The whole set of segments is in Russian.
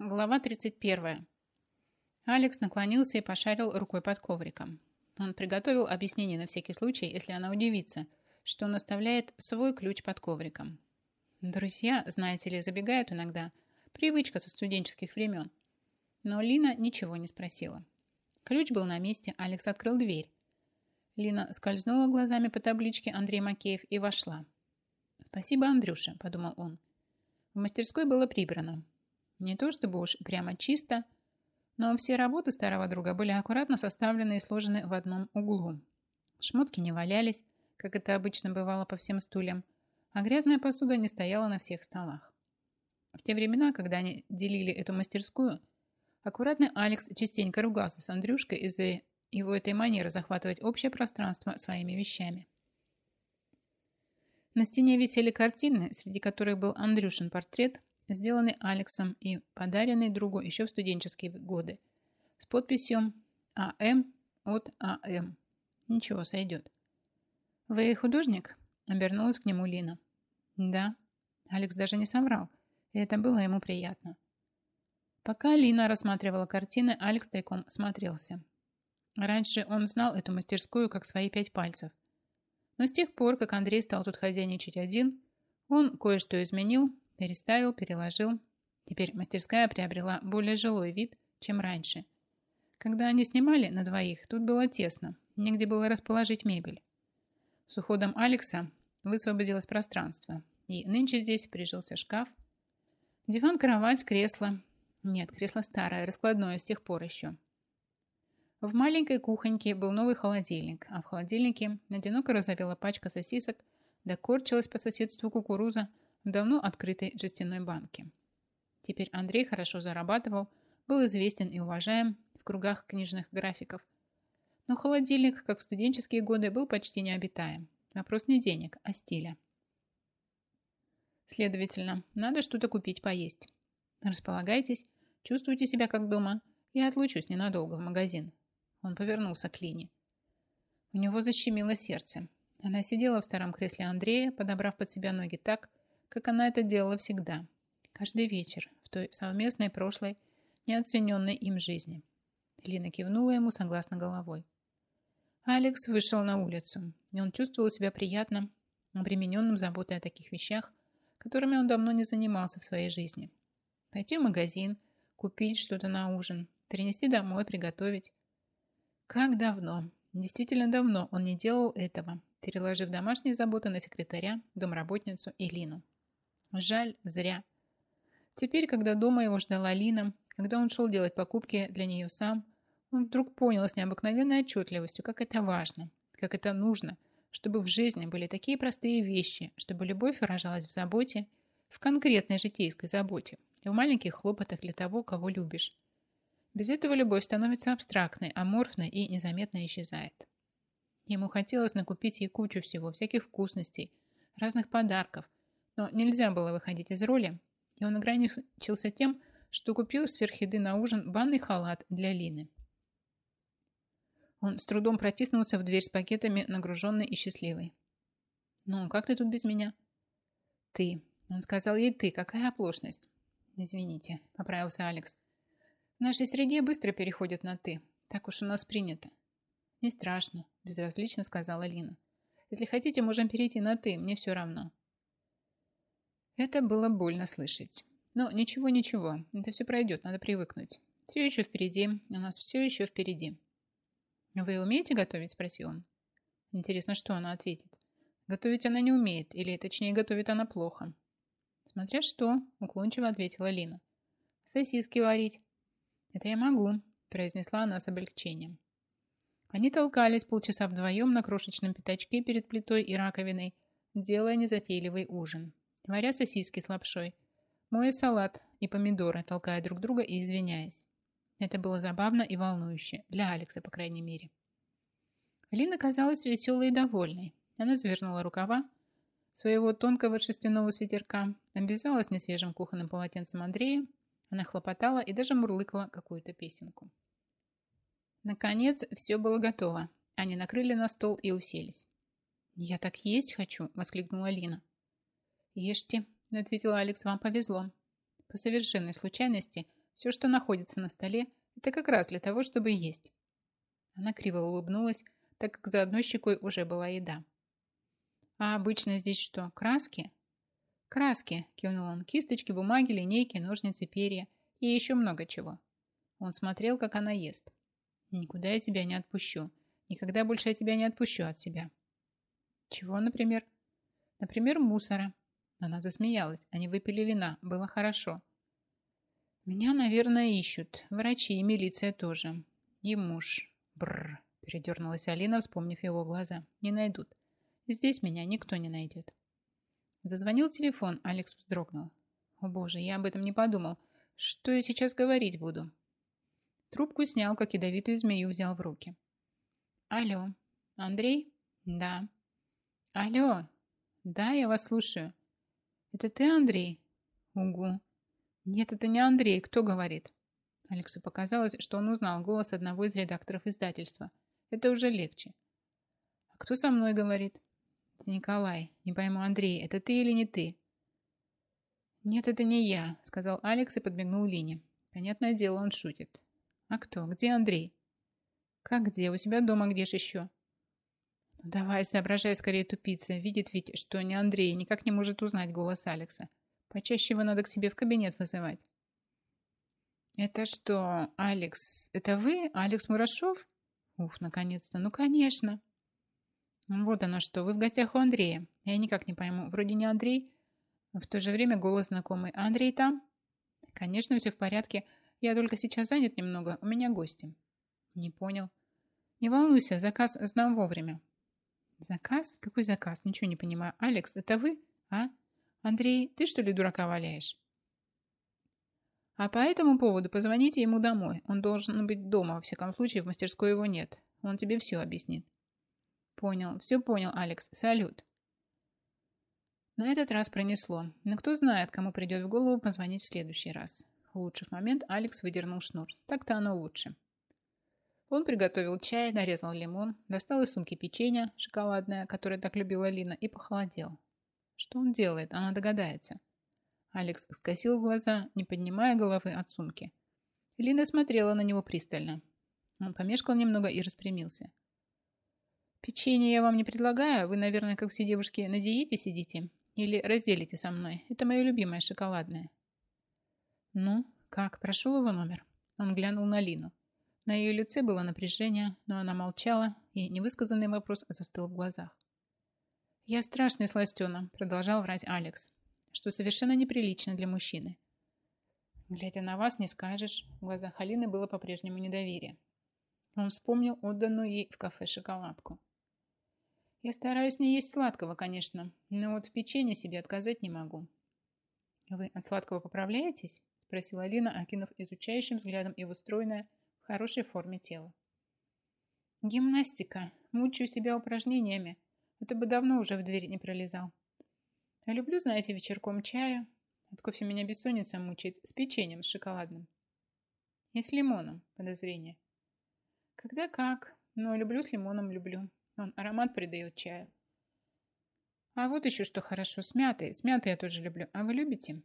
Глава 31. Алекс наклонился и пошарил рукой под ковриком. Он приготовил объяснение на всякий случай, если она удивится, что он оставляет свой ключ под ковриком. Друзья, знаете ли, забегают иногда. Привычка со студенческих времен. Но Лина ничего не спросила. Ключ был на месте, Алекс открыл дверь. Лина скользнула глазами по табличке Андрей Макеев и вошла. «Спасибо, Андрюша», – подумал он. В мастерской было прибрано. Не то чтобы уж прямо чисто, но все работы старого друга были аккуратно составлены и сложены в одном углу. Шмотки не валялись, как это обычно бывало по всем стульям, а грязная посуда не стояла на всех столах. В те времена, когда они делили эту мастерскую, аккуратный Алекс частенько ругался с Андрюшкой из-за его этой манеры захватывать общее пространство своими вещами. На стене висели картины, среди которых был Андрюшин портрет, сделанный Алексом и подаренный другу еще в студенческие годы, с подписью АМ от АМ. Ничего, сойдет. «Вы художник?» – обернулась к нему Лина. «Да». Алекс даже не соврал, и это было ему приятно. Пока Лина рассматривала картины, Алекс тайком смотрелся. Раньше он знал эту мастерскую как свои пять пальцев. Но с тех пор, как Андрей стал тут хозяйничать один, он кое-что изменил Переставил, переложил. Теперь мастерская приобрела более жилой вид, чем раньше. Когда они снимали на двоих, тут было тесно, негде было расположить мебель. С уходом Алекса высвободилось пространство, и нынче здесь прижился шкаф. Диван, кровать, кресло. Нет, кресло старое, раскладное с тех пор еще. В маленькой кухоньке был новый холодильник, а в холодильнике одиноко разовела пачка сосисок, да корчилась по соседству кукуруза в давно открытой жестяной банке. Теперь Андрей хорошо зарабатывал, был известен и уважаем в кругах книжных графиков. Но холодильник, как в студенческие годы, был почти необитаем. Вопрос не денег, а стиля. Следовательно, надо что-то купить поесть. Располагайтесь, чувствуйте себя как дома. Я отлучусь ненадолго в магазин. Он повернулся к Лине. У него защемило сердце. Она сидела в старом кресле Андрея, подобрав под себя ноги так, как она это делала всегда, каждый вечер, в той совместной прошлой, неоцененной им жизни. Лина кивнула ему согласно головой. Алекс вышел на улицу, и он чувствовал себя приятно, обремененным заботой о таких вещах, которыми он давно не занимался в своей жизни. Пойти в магазин, купить что-то на ужин, принести домой, приготовить. Как давно, действительно давно он не делал этого, переложив домашние заботы на секретаря, домработницу и Лину. Жаль, зря. Теперь, когда дома его ждала Лина, когда он шел делать покупки для нее сам, он вдруг понял с необыкновенной отчетливостью, как это важно, как это нужно, чтобы в жизни были такие простые вещи, чтобы любовь выражалась в заботе, в конкретной житейской заботе и в маленьких хлопотах для того, кого любишь. Без этого любовь становится абстрактной, аморфной и незаметно исчезает. Ему хотелось накупить ей кучу всего, всяких вкусностей, разных подарков, но нельзя было выходить из роли, и он ограничился тем, что купил сверхеды на ужин банный халат для Лины. Он с трудом протиснулся в дверь с пакетами, нагруженный и счастливый. «Ну, как ты тут без меня?» «Ты». Он сказал ей «ты». Какая оплошность?» «Извините», — поправился Алекс. «В нашей среде быстро переходят на «ты». Так уж у нас принято». «Не страшно», — безразлично сказала Лина. «Если хотите, можем перейти на «ты». Мне все равно». Это было больно слышать. Но ничего-ничего, это все пройдет, надо привыкнуть. Все еще впереди, у нас все еще впереди. «Вы умеете готовить?» – спросил он. Интересно, что она ответит. Готовить она не умеет, или точнее, готовит она плохо. Смотря что, уклончиво ответила Лина. Сосиски варить. Это я могу, произнесла она с облегчением. Они толкались полчаса вдвоем на крошечном пятачке перед плитой и раковиной, делая незатейливый ужин варя сосиски с лапшой, моя салат и помидоры, толкая друг друга и извиняясь. Это было забавно и волнующе, для Алекса, по крайней мере. Лина казалась веселой и довольной. Она завернула рукава своего тонкого шерстяного свитерка, обвязалась несвежим кухонным полотенцем Андрея, она хлопотала и даже мурлыкала какую-то песенку. Наконец, все было готово. Они накрыли на стол и уселись. «Я так есть хочу!» – воскликнула Лина. «Ешьте», — ответила Алекс, — «вам повезло». По совершенной случайности Все, что находится на столе, это как раз для того, чтобы есть. Она криво улыбнулась, так как за одной щекой уже была еда. А обычно здесь что, краски? Краски, кивнул он, кисточки, бумаги, линейки, ножницы, перья и еще много чего. Он смотрел, как она ест. Никуда я тебя не отпущу. Никогда больше я тебя не отпущу от себя. Чего, например? Например, мусора. Она засмеялась. Они выпили вина. Было хорошо. Меня, наверное, ищут. Врачи и милиция тоже. И муж. Бррр. Передернулась Алина, вспомнив его глаза. Не найдут. Здесь меня никто не найдет. Зазвонил телефон. Алекс вздрогнул. О боже, я об этом не подумал. Что я сейчас говорить буду? Трубку снял, как ядовитую змею взял в руки. Алло. Андрей? Да. Алло. Да, я вас слушаю. Это ты, Андрей? Угу. «Нет, это не Андрей. Кто говорит?» Алексу показалось, что он узнал голос одного из редакторов издательства. Это уже легче. «А кто со мной говорит?» «Это Николай. Не пойму, Андрей, это ты или не ты?» «Нет, это не я», — сказал Алекс и подмигнул Лине. Понятное дело, он шутит. «А кто? Где Андрей?» «Как где? У себя дома, где же еще?» «Ну давай, соображай скорее, тупица. Видит ведь, что не Андрей, никак не может узнать голос Алекса. Почаще его надо к себе в кабинет вызывать. Это что, Алекс? Это вы, Алекс Мурашов? Ух, наконец-то. Ну, конечно. Вот оно что. Вы в гостях у Андрея. Я никак не пойму. Вроде не Андрей, в то же время голос знакомый. А Андрей там? Конечно, все в порядке. Я только сейчас занят немного. У меня гости. Не понял. Не волнуйся, заказ знам вовремя. Заказ? Какой заказ? Ничего не понимаю. Алекс, это вы? А? Андрей, ты что ли дурака валяешь? А по этому поводу позвоните ему домой. Он должен быть дома, во всяком случае, в мастерской его нет. Он тебе все объяснит. Понял, все понял, Алекс. Салют. На этот раз пронесло. Но кто знает, кому придет в голову позвонить в следующий раз. В лучший момент Алекс выдернул шнур. Так-то оно лучше. Он приготовил чай, нарезал лимон, достал из сумки печенье, шоколадное, которое так любила Лина, и похолодел. Что он делает? Она догадается. Алекс скосил глаза, не поднимая головы от сумки. Лина смотрела на него пристально. Он помешкал немного и распрямился. «Печенье я вам не предлагаю. Вы, наверное, как все девушки, на диете сидите. Или разделите со мной. Это мое любимое шоколадное». «Ну, как, прошел его номер?» Он глянул на Лину. На ее лице было напряжение, но она молчала, и невысказанный вопрос застыл в глазах. «Я страшный сластена», – продолжал врать Алекс, что совершенно неприлично для мужчины. Глядя на вас, не скажешь. В глазах Алины было по-прежнему недоверие. Он вспомнил отданную ей в кафе шоколадку. Я стараюсь не есть сладкого, конечно, но вот в печенье себе отказать не могу. Вы от сладкого поправляетесь? Спросила Алина, окинув изучающим взглядом его стройное, хорошей форме тело. Гимнастика. Мучаю себя упражнениями. Это бы давно уже в дверь не пролезал. Я люблю, знаете, вечерком чая. От кофе меня бессонница мучает. С печеньем, с шоколадным. И с лимоном, подозрение. Когда как, но люблю с лимоном, люблю. Он аромат придает чаю. А вот еще что хорошо, с мятой. С мятой я тоже люблю. А вы любите?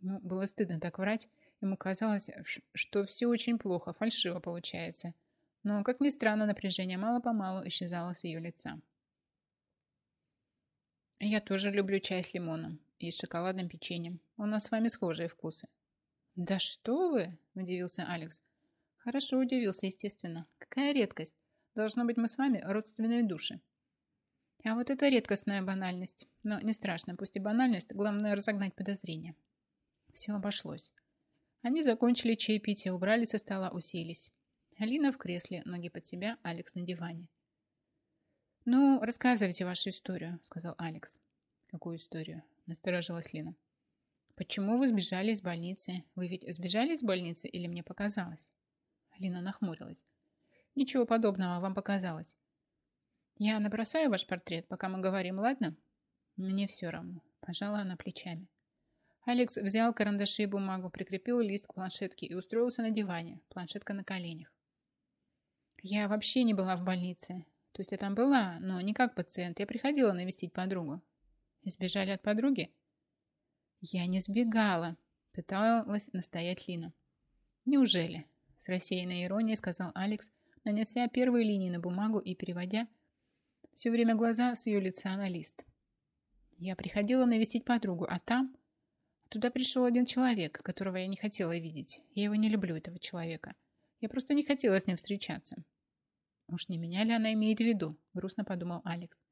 Ему было стыдно так врать. Ему казалось, что все очень плохо, фальшиво получается. Но, как ни странно, напряжение мало-помалу исчезало с ее лица. Я тоже люблю чай с лимоном и с шоколадным печеньем. У нас с вами схожие вкусы. Да что вы, удивился Алекс. Хорошо удивился, естественно. Какая редкость. Должно быть, мы с вами родственные души. А вот это редкостная банальность. Но не страшно, пусть и банальность, главное разогнать подозрения. Все обошлось. Они закончили чаепитие, убрали со стола, уселись. Алина в кресле, ноги под себя, Алекс на диване. «Ну, рассказывайте вашу историю», — сказал Алекс. «Какую историю?» — насторожилась Лина. «Почему вы сбежали из больницы? Вы ведь сбежали из больницы или мне показалось?» Лина нахмурилась. «Ничего подобного, вам показалось». «Я набросаю ваш портрет, пока мы говорим, ладно?» «Мне все равно», — пожала она плечами. Алекс взял карандаши и бумагу, прикрепил лист к планшетке и устроился на диване, планшетка на коленях. «Я вообще не была в больнице. То есть я там была, но не как пациент. Я приходила навестить подругу. Избежали от подруги? Я не сбегала, пыталась настоять Лина. Неужели? С рассеянной иронией сказал Алекс, нанося первые линии на бумагу и переводя все время глаза с ее лица на лист. Я приходила навестить подругу, а там... Туда пришел один человек, которого я не хотела видеть. Я его не люблю, этого человека. Я просто не хотела с ним встречаться. Уж не меня ли она имеет в виду? Грустно подумал Алекс.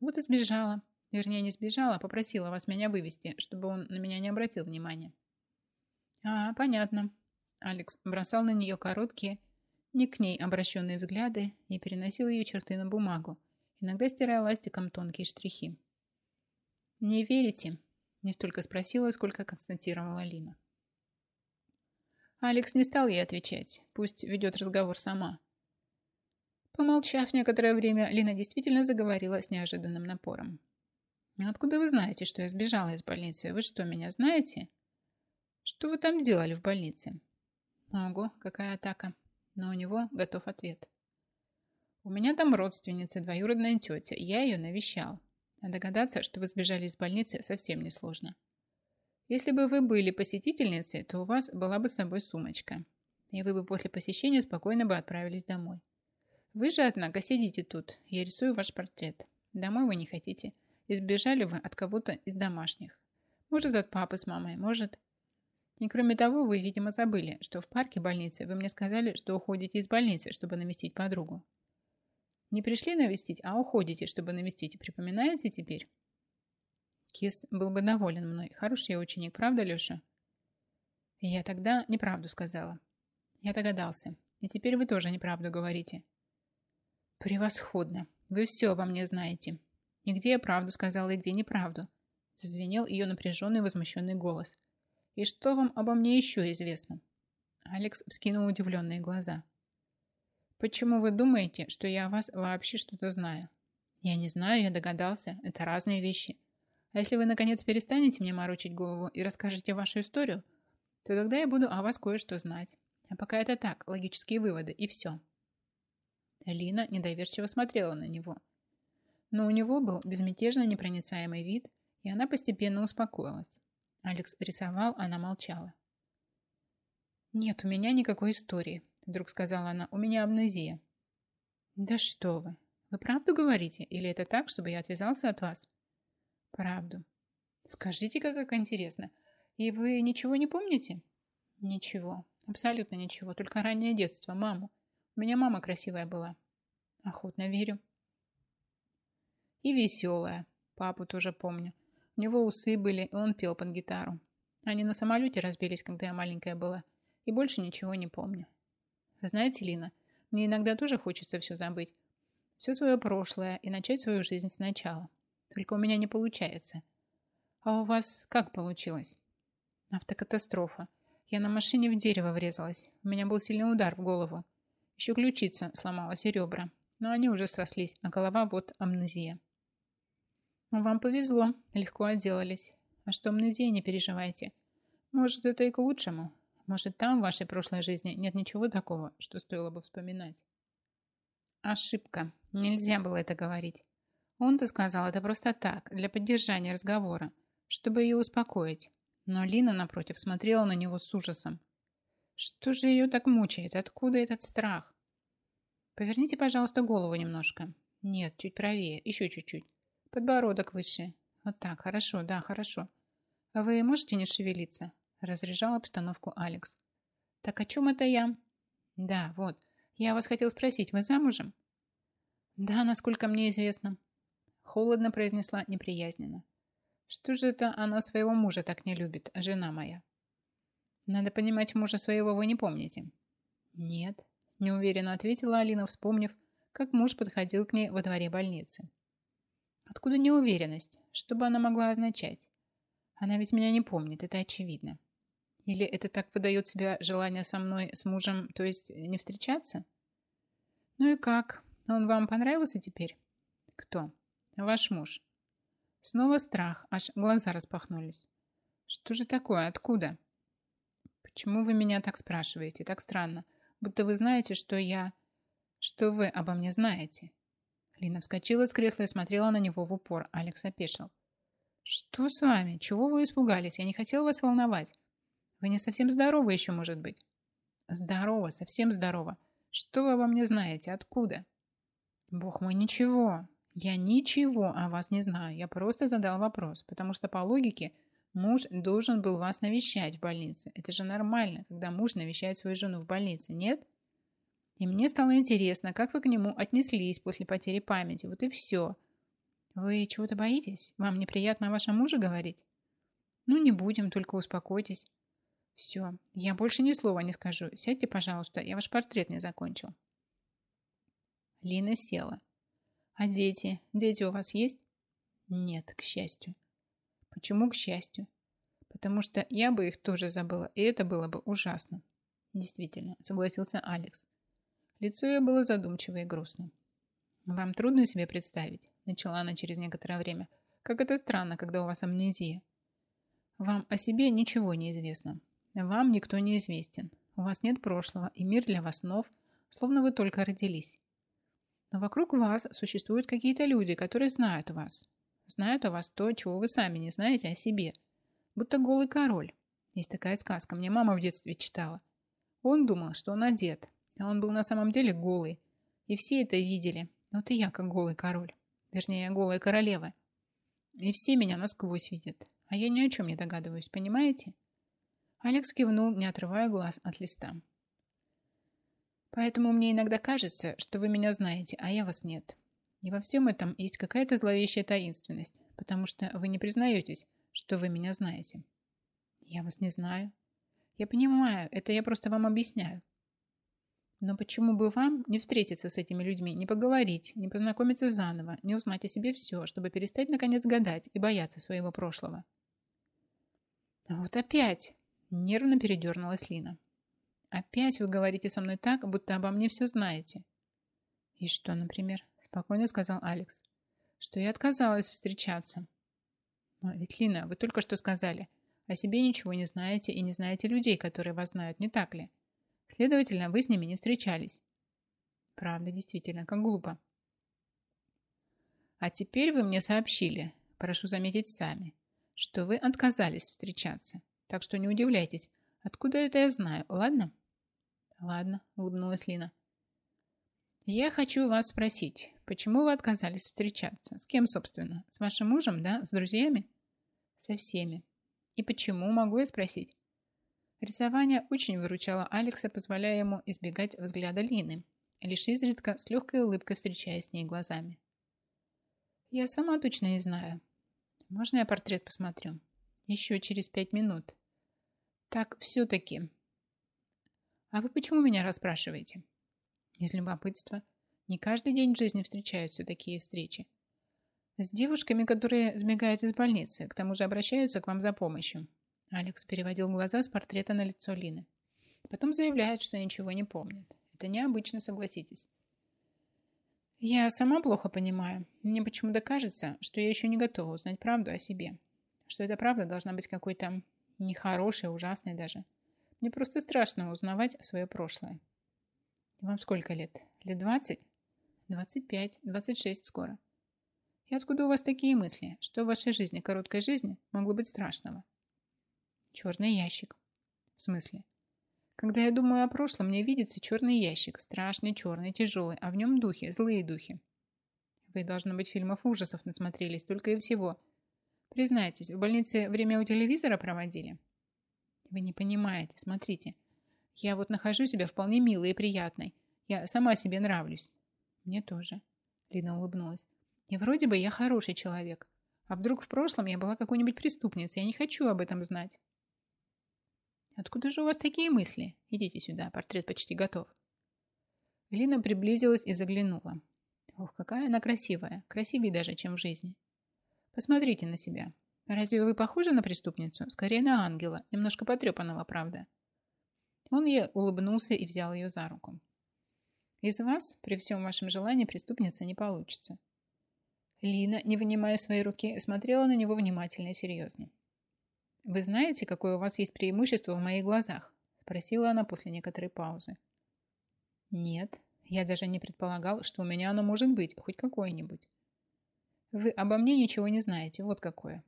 Вот и сбежала. Вернее, не сбежала, а попросила вас меня вывести, чтобы он на меня не обратил внимания. А, понятно. Алекс бросал на нее короткие, не к ней обращенные взгляды и переносил ее черты на бумагу, иногда стирая ластиком тонкие штрихи. «Не верите?» – не столько спросила, сколько констатировала Лина. Алекс не стал ей отвечать, пусть ведет разговор сама. Помолчав некоторое время, Лина действительно заговорила с неожиданным напором. «Откуда вы знаете, что я сбежала из больницы? Вы что, меня знаете?» «Что вы там делали в больнице?» «Ого, какая атака!» Но у него готов ответ. «У меня там родственница, двоюродная тетя. Я ее навещал. А догадаться, что вы сбежали из больницы, совсем несложно. Если бы вы были посетительницей, то у вас была бы с собой сумочка. И вы бы после посещения спокойно бы отправились домой. Вы же, однако, сидите тут. Я рисую ваш портрет. Домой вы не хотите. Избежали вы от кого-то из домашних. Может, от папы с мамой, может... И кроме того, вы, видимо, забыли, что в парке больницы вы мне сказали, что уходите из больницы, чтобы навестить подругу. Не пришли навестить, а уходите, чтобы навестить. Припоминаете теперь? Кис был бы доволен мной. Хороший я ученик, правда, Леша? Я тогда неправду сказала. Я догадался. И теперь вы тоже неправду говорите. Превосходно. Вы все обо мне знаете. И где я правду сказала, и где неправду. Зазвенел ее напряженный возмущенный голос. И что вам обо мне еще известно? Алекс вскинул удивленные глаза. Почему вы думаете, что я о вас вообще что-то знаю? Я не знаю, я догадался. Это разные вещи. А если вы, наконец, перестанете мне морочить голову и расскажете вашу историю, то тогда я буду о вас кое-что знать. А пока это так, логические выводы, и все. Лина недоверчиво смотрела на него но у него был безмятежно непроницаемый вид, и она постепенно успокоилась. Алекс рисовал, она молчала. «Нет у меня никакой истории», — вдруг сказала она. «У меня амнезия». «Да что вы! Вы правду говорите? Или это так, чтобы я отвязался от вас?» «Правду. Скажите-ка, как интересно. И вы ничего не помните?» «Ничего. Абсолютно ничего. Только раннее детство. Маму. У меня мама красивая была». «Охотно верю. И веселая. Папу тоже помню. У него усы были, и он пел под гитару. Они на самолете разбились, когда я маленькая была. И больше ничего не помню. Знаете, Лина, мне иногда тоже хочется все забыть. Все свое прошлое и начать свою жизнь сначала. Только у меня не получается. А у вас как получилось? Автокатастрофа. Я на машине в дерево врезалась. У меня был сильный удар в голову. Еще ключица сломалась и ребра. Но они уже срослись, а голова вот амнезия. Вам повезло, легко отделались. А что амнезия, не переживайте. Может, это и к лучшему. Может, там в вашей прошлой жизни нет ничего такого, что стоило бы вспоминать. Ошибка. Нельзя было это говорить. Он-то сказал это просто так, для поддержания разговора, чтобы ее успокоить. Но Лина, напротив, смотрела на него с ужасом. Что же ее так мучает? Откуда этот страх? Поверните, пожалуйста, голову немножко. Нет, чуть правее, еще чуть-чуть. Подбородок выше. Вот так, хорошо, да, хорошо. А вы можете не шевелиться? Разряжал обстановку Алекс. Так о чем это я? Да, вот. Я вас хотел спросить, вы замужем? Да, насколько мне известно. Холодно произнесла неприязненно. Что же это она своего мужа так не любит, жена моя? Надо понимать, мужа своего вы не помните. Нет, неуверенно ответила Алина, вспомнив, как муж подходил к ней во дворе больницы. Откуда неуверенность? Что бы она могла означать? Она ведь меня не помнит, это очевидно. Или это так выдает себя желание со мной, с мужем, то есть не встречаться? Ну и как? Он вам понравился теперь? Кто? Ваш муж. Снова страх, аж глаза распахнулись. Что же такое? Откуда? Почему вы меня так спрашиваете? Так странно. Будто вы знаете, что я... Что вы обо мне знаете. Лина вскочила с кресла и смотрела на него в упор. Алекс опешил. «Что с вами? Чего вы испугались? Я не хотела вас волновать. Вы не совсем здоровы еще, может быть». Здорово, совсем здорово. Что вы обо мне знаете? Откуда? Бог мой, ничего. Я ничего о вас не знаю. Я просто задал вопрос, потому что по логике муж должен был вас навещать в больнице. Это же нормально, когда муж навещает свою жену в больнице, нет? И мне стало интересно, как вы к нему отнеслись после потери памяти. Вот и все. Вы чего-то боитесь? Вам неприятно о вашем муже говорить? Ну, не будем, только успокойтесь. Все, я больше ни слова не скажу. Сядьте, пожалуйста, я ваш портрет не закончил. Лина села. А дети? Дети у вас есть? Нет, к счастью. Почему к счастью? Потому что я бы их тоже забыла, и это было бы ужасно. Действительно, согласился Алекс. Лицо ее было задумчиво и грустно. «Вам трудно себе представить», — начала она через некоторое время, «как это странно, когда у вас амнезия. Вам о себе ничего не известно. Вам никто не известен. У вас нет прошлого, и мир для вас нов, словно вы только родились. Но вокруг вас существуют какие-то люди, которые знают вас. Знают о вас то, чего вы сами не знаете о себе. Будто голый король. Есть такая сказка, мне мама в детстве читала. Он думал, что он одет, а он был на самом деле голый. И все это видели. Вот и я как голый король. Вернее, голая королева. И все меня насквозь видят. А я ни о чем не догадываюсь, понимаете? Алекс кивнул, не отрывая глаз от листа. Поэтому мне иногда кажется, что вы меня знаете, а я вас нет. И во всем этом есть какая-то зловещая таинственность, потому что вы не признаетесь, что вы меня знаете. Я вас не знаю. Я понимаю, это я просто вам объясняю. Но почему бы вам не встретиться с этими людьми, не поговорить, не познакомиться заново, не узнать о себе все, чтобы перестать наконец гадать и бояться своего прошлого? А вот опять, нервно передернулась Лина. Опять вы говорите со мной так, будто обо мне все знаете. И что, например? Спокойно сказал Алекс. Что я отказалась встречаться. Но ведь, Лина, вы только что сказали, о себе ничего не знаете и не знаете людей, которые вас знают, не так ли? Следовательно, вы с ними не встречались. Правда, действительно, как глупо. А теперь вы мне сообщили, прошу заметить сами, что вы отказались встречаться. Так что не удивляйтесь, откуда это я знаю, ладно? Ладно, улыбнулась Лина. Я хочу вас спросить, почему вы отказались встречаться? С кем, собственно? С вашим мужем, да? С друзьями? Со всеми. И почему, могу я спросить? Рисование очень выручало Алекса, позволяя ему избегать взгляда Лины, лишь изредка с легкой улыбкой встречаясь с ней глазами. «Я сама точно не знаю. Можно я портрет посмотрю? Еще через пять минут. Так, все-таки. А вы почему меня расспрашиваете?» «Из любопытства. Не каждый день в жизни встречаются такие встречи. С девушками, которые сбегают из больницы, к тому же обращаются к вам за помощью. Алекс переводил глаза с портрета на лицо Лины. Потом заявляет, что ничего не помнит. Это необычно, согласитесь. Я сама плохо понимаю. Мне почему-то кажется, что я еще не готова узнать правду о себе. Что эта правда должна быть какой-то нехорошей, ужасной даже. Мне просто страшно узнавать свое прошлое. Вам сколько лет? Лет двадцать? Двадцать пять, двадцать шесть скоро. И откуда у вас такие мысли? Что в вашей жизни, короткой жизни, могло быть страшного? Черный ящик. В смысле? Когда я думаю о прошлом, мне видится черный ящик, страшный, черный, тяжелый, а в нем духи, злые духи. Вы, должно быть, фильмов ужасов насмотрелись, только и всего. Признайтесь, в больнице время у телевизора проводили? Вы не понимаете, смотрите. Я вот нахожу себя вполне милой и приятной. Я сама себе нравлюсь. Мне тоже. Лина улыбнулась. И вроде бы я хороший человек. А вдруг в прошлом я была какой-нибудь преступницей? Я не хочу об этом знать. Откуда же у вас такие мысли? Идите сюда, портрет почти готов. Лина приблизилась и заглянула. Ох, какая она красивая. Красивее даже, чем в жизни. Посмотрите на себя. Разве вы похожи на преступницу? Скорее на ангела. Немножко потрепанного, правда. Он ей улыбнулся и взял ее за руку. Из вас, при всем вашем желании, преступница не получится. Лина, не вынимая своей руки, смотрела на него внимательно и серьезно. «Вы знаете, какое у вас есть преимущество в моих глазах?» Спросила она после некоторой паузы. «Нет, я даже не предполагал, что у меня оно может быть, хоть какое-нибудь. Вы обо мне ничего не знаете, вот какое».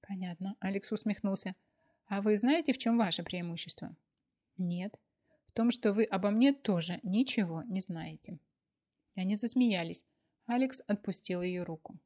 «Понятно», — Алекс усмехнулся. «А вы знаете, в чем ваше преимущество?» «Нет. В том, что вы обо мне тоже ничего не знаете». Они засмеялись. Алекс отпустил ее руку.